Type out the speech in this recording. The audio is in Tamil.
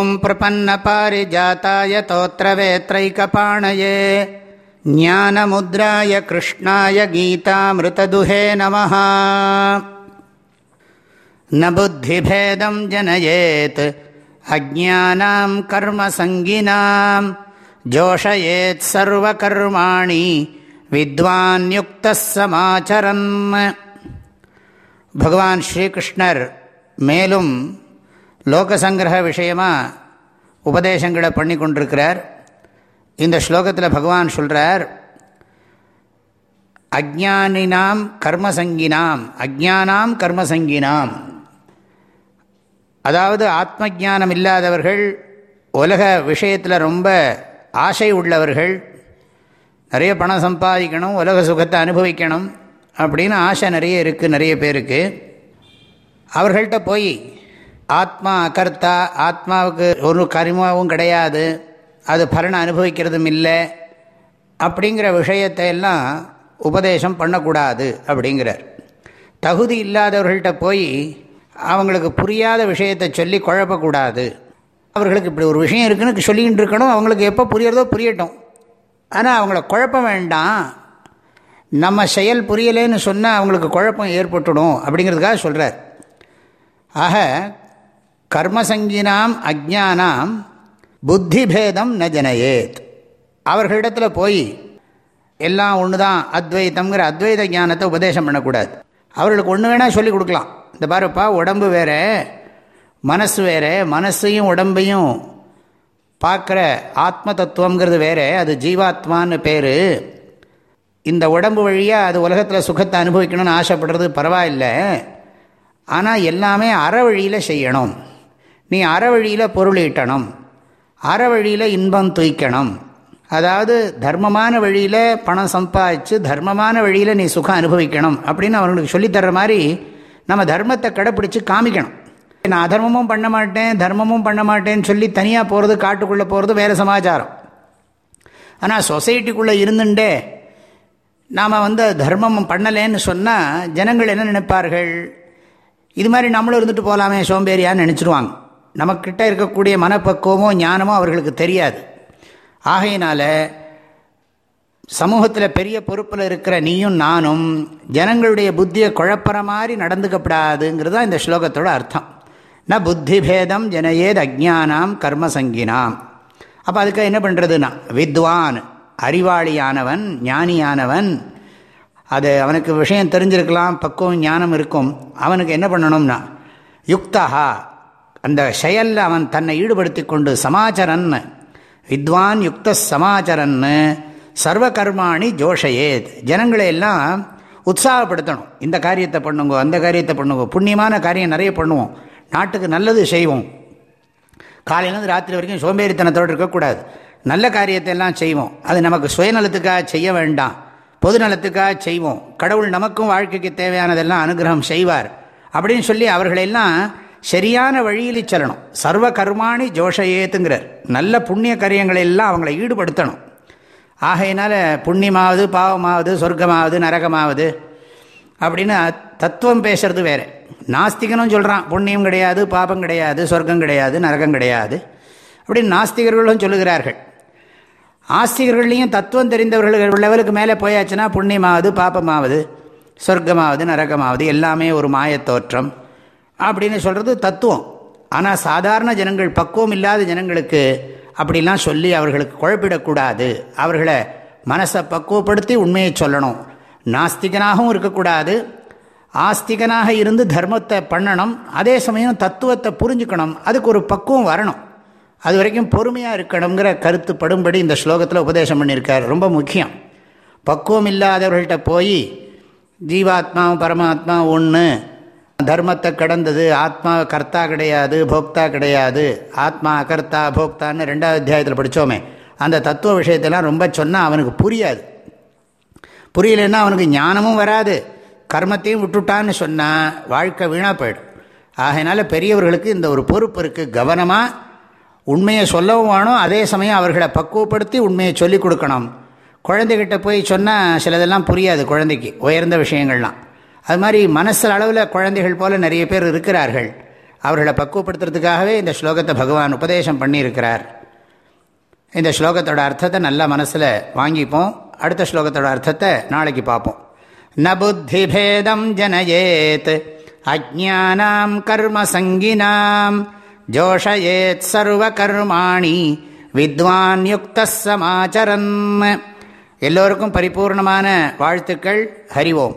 ॐ प्रपन्नपारिजाताय तोत्रवेत्रैकपाणये ज्ञानमुद्राय कृष्णाय गीतामृतदुहे नमः न बुद्धिभेदं जनयेत् अज्ञानां कर्मसङ्गिनां जोषयेत् सर्वकर्माणि विद्वान्युक्तः समाचरन् भगवान् श्रीकृष्णर् மேலும் லோகசங்கிரக விஷயமாக உபதேசங்களை பண்ணி கொண்டிருக்கிறார் இந்த ஸ்லோகத்தில் பகவான் சொல்கிறார் அஜானினாம் கர்மசங்கினாம் அஜானாம் கர்மசங்கினாம். அதாவது ஆத்ம ஜானம் இல்லாதவர்கள் உலக விஷயத்தில் ரொம்ப ஆசை உள்ளவர்கள் நிறைய பணம் சம்பாதிக்கணும் உலக சுகத்தை அனுபவிக்கணும் அப்படின்னு ஆசை நிறைய இருக்குது நிறைய பேருக்கு. அவர்கள்ட்ட போய் ஆத்மா அகர்த்தா ஆத்மாவுக்கு ஒரு கரிமாவும் கிடையாது. அது பலனை அனுபவிக்கிறதும் இல்லை. அப்படிங்கிற விஷயத்தை எல்லாம் உபதேசம் பண்ணக்கூடாது அப்படிங்கிறார். தகுதி இல்லாதவர்கள்ட்ட போய் அவங்களுக்கு புரியாத விஷயத்தை சொல்லி குழப்பக்கூடாது. அவர்களுக்கு இப்படி ஒரு விஷயம் இருக்குன்னு சொல்லிக்கிட்டு இருக்கணும். அவங்களுக்கு எப்போ புரியறதோ புரியட்டும். ஆனால் அவங்கள குழப்பம் வேண்டாம். நம்ம செயல் புரியலேன்னு சொன்னால் அவங்களுக்கு குழப்பம் ஏற்பட்டுடும் அப்படிங்கிறதுக்காக சொல்கிறார் ஆக கர்மசங்கினாம் அஜானாம் புத்திபேதம் ந ஜனயேத். அவர்களிடத்தில் போய் எல்லாம் ஒன்று தான் அத்வைத்தம்ங்கிற அத்வைத ஞானத்தை உபதேசம் பண்ணக்கூடாது. அவர்களுக்கு ஒன்று வேணால் சொல்லி கொடுக்கலாம். இந்த பாருப்பா உடம்பு வேறு மனசு வேறு மனசையும் உடம்பையும் பார்க்குற ஆத்ம தத்துவங்கிறது வேறு அது ஜீவாத்மான்னு பேர். இந்த உடம்பு வழியாக அது உலகத்தில் சுகத்தை அனுபவிக்கணும்னு ஆசைப்படுறது பரவாயில்லை. ஆனால் எல்லாமே அற வழியில் செய்யணும். நீ அற வழியில் பொருள் ஈட்டணும் அற வழியில் இன்பம் தூய்க்கணும். அதாவது தர்மமான வழியில் பணம் சம்பாதிச்சு தர்மமான வழியில் நீ சுகம் அனுபவிக்கணும் அப்படின்னு அவங்களுக்கு சொல்லித்தர்ற மாதிரி நம்ம தர்மத்தை கடைப்பிடிச்சு காமிக்கணும். நான் அதர்மமும் பண்ண மாட்டேன் தர்மமும் பண்ண மாட்டேன்னு சொல்லி தனியாக போகிறது காட்டுக்குள்ளே போகிறது வேறு சமாச்சாரம். ஆனால் சொசைட்டிக்குள்ளே இருந்துட்டே நாம் வந்து தர்மம் பண்ணலேன்னு சொன்னால் ஜனங்கள் என்ன நினைப்பார்கள்? இது மாதிரி நம்மளும் இருந்துட்டு போகலாமே சோம்பேறியான்னு நினச்சிடுவாங்க நமக்கிட்ட இருக்கக்கூடிய மனப்பக்குவமோ ஞானமோ அவர்களுக்கு தெரியாது. ஆகையினால சமூகத்தில் பெரிய பொறுப்பில் இருக்கிற நீயும் நானும் ஜனங்களுடைய புத்தியை குழப்பற மாதிரி நடந்துக்கப்படாதுங்கிறது தான் இந்த ஸ்லோகத்தோட அர்த்தம். ந புத்தி பேதம் ஜனயேத் அஜானாம் கர்மசங்கினாம். அப்போ அதுக்கு என்ன பண்ணுறதுன்னா வித்வான் அறிவாளியானவன் ஞானியானவன் அது அவனுக்கு விஷயம் தெரிஞ்சிருக்கலாம் பக்குவம் ஞானம் இருக்கும். அவனுக்கு என்ன பண்ணணும்னா யுக்தா அந்த செயலில் அவன் தன்னை ஈடுபடுத்தி கொண்டு சமாச்சரன். வித்வான் யுக்த சமாச்சரன். சர்வ கர்மாணி ஜோஷயேத். ஜனங்களை எல்லாம் உற்சாகப்படுத்தணும். இந்த காரியத்தை பண்ணுங்க அந்த காரியத்தை பண்ணுங்க. புண்ணியமான காரியம் நிறைய பண்ணுவோம். நாட்டுக்கு நல்லது செய்வோம். காலையிலேருந்து ராத்திரி வரைக்கும் சோம்பேறித்தனத்தோடு இருக்கக்கூடாது. நல்ல காரியத்தை எல்லாம் செய்வோம். அது நமக்கு சுயநலத்துக்காக செய்ய வேண்டாம். பொது நலத்துக்காக செய்வோம். கடவுள் நமக்கும் வாழ்க்கைக்கு தேவையானதெல்லாம் அனுகிரகம் செய்வார். அப்படின்னு சொல்லி அவர்களெல்லாம் சரியான வழியில் செல்லணும். சர்வ கர்மாணி ஜோஷயேத்துங்கிறார். நல்ல புண்ணிய காரியங்களை எல்லாம் அவங்கள ஈடுபடுத்தணும். ஆகையினால புண்ணியமாவது பாவமாவது சொர்க்கமாவது நரகமாவது அப்படின்னு தத்துவம் பேசுறது வேறு. நாஸ்திகனும் சொல்கிறான் புண்ணியம் கிடையாது பாபம் கிடையாது சொர்க்கம் கிடையாது நரகம் கிடையாது அப்படின்னு நாஸ்திகர்களும் சொல்லுகிறார்கள். ஆஸ்திகர்கள்லையும் தத்துவம் தெரிந்தவர்கள் லெவலுக்கு மேலே போயாச்சுன்னா புண்ணியமாவது பாப்பமாவது சொர்க்கமாவது நரகமாவது எல்லாமே ஒரு மாயத்தோற்றம் அப்படின்னு சொல்கிறது தத்துவம். ஆனால் சாதாரண ஜனங்கள் பக்குவம் இல்லாத ஜனங்களுக்கு அப்படிலாம் சொல்லி அவர்களுக்கு குழப்பிடக்கூடாது. அவர்களை மனசை பக்குவப்படுத்தி உண்மையை சொல்லணும். நாஸ்திகனாகவும் இருக்கக்கூடாது. ஆஸ்திகனாக இருந்து தர்மத்தை பண்ணணும். அதே சமயம் தத்துவத்தை புரிஞ்சுக்கணும். அதுக்கு ஒரு பக்குவம் வரணும். அது வரைக்கும் பொறுமையாக இருக்கணுங்கிற கருத்து படும்படி இந்த ஸ்லோகத்தில் உபதேசம் பண்ணியிருக்கார். ரொம்ப முக்கியம். பக்குவம் இல்லாதவர்கள்ட்ட போய் ஜீவாத்மா பரமாத்மா ஒன்று தர்மத்தை கடந்தது ஆத்மா கர்த்தா கிடையாது போக்தா கிடையாது. ஆத்மா அகர்த்தா போக்தான்னு ரெண்டாவது அத்தியாயத்தில் படித்தோமே அந்த தத்துவ விஷயத்தெல்லாம் ரொம்ப சொன்னால் அவனுக்கு புரியாது. புரியலன்னா அவனுக்கு ஞானமும் வராது. கர்மத்தையும் விட்டுட்டான்னு சொன்னால் வாழ்க்கை வீணாக போயிடும். ஆகையினால பெரியவர்களுக்கு இந்த ஒரு பொறுப்பு இருக்குது கவனமாக உண்மையை சொல்லவும் வேணும். அதே சமயம் அவர்களை பக்குவப்படுத்தி உண்மையை சொல்லிக் கொடுக்கணும். குழந்தைகிட்ட போய் சொன்னால் சிலதெல்லாம் புரியாது குழந்தைக்கு உயர்ந்த விஷயங்கள்லாம். அது மாதிரி மனசு அளவில் குழந்தைகள் போல் நிறைய பேர் இருக்கிறார்கள். அவர்களை பக்குவப்படுத்துறதுக்காகவே இந்த ஸ்லோகத்தை பகவான் உபதேசம் பண்ணியிருக்கிறார். இந்த ஸ்லோகத்தோட அர்த்தத்தை நல்லா மனசில் வாங்கிப்போம். அடுத்த ஸ்லோகத்தோட அர்த்தத்தை நாளைக்கு பார்ப்போம். ந புத்தி பேதம் ஜனயேத் அஜானாம் கர்ம சங்கினாம் ஜோஷயேத் சர்வ கர்மாணி வித்வான் யுக்த சமாச்சரன். எல்லோருக்கும் பரிபூர்ணமான வாழ்த்துக்கள். ஹரிவோம்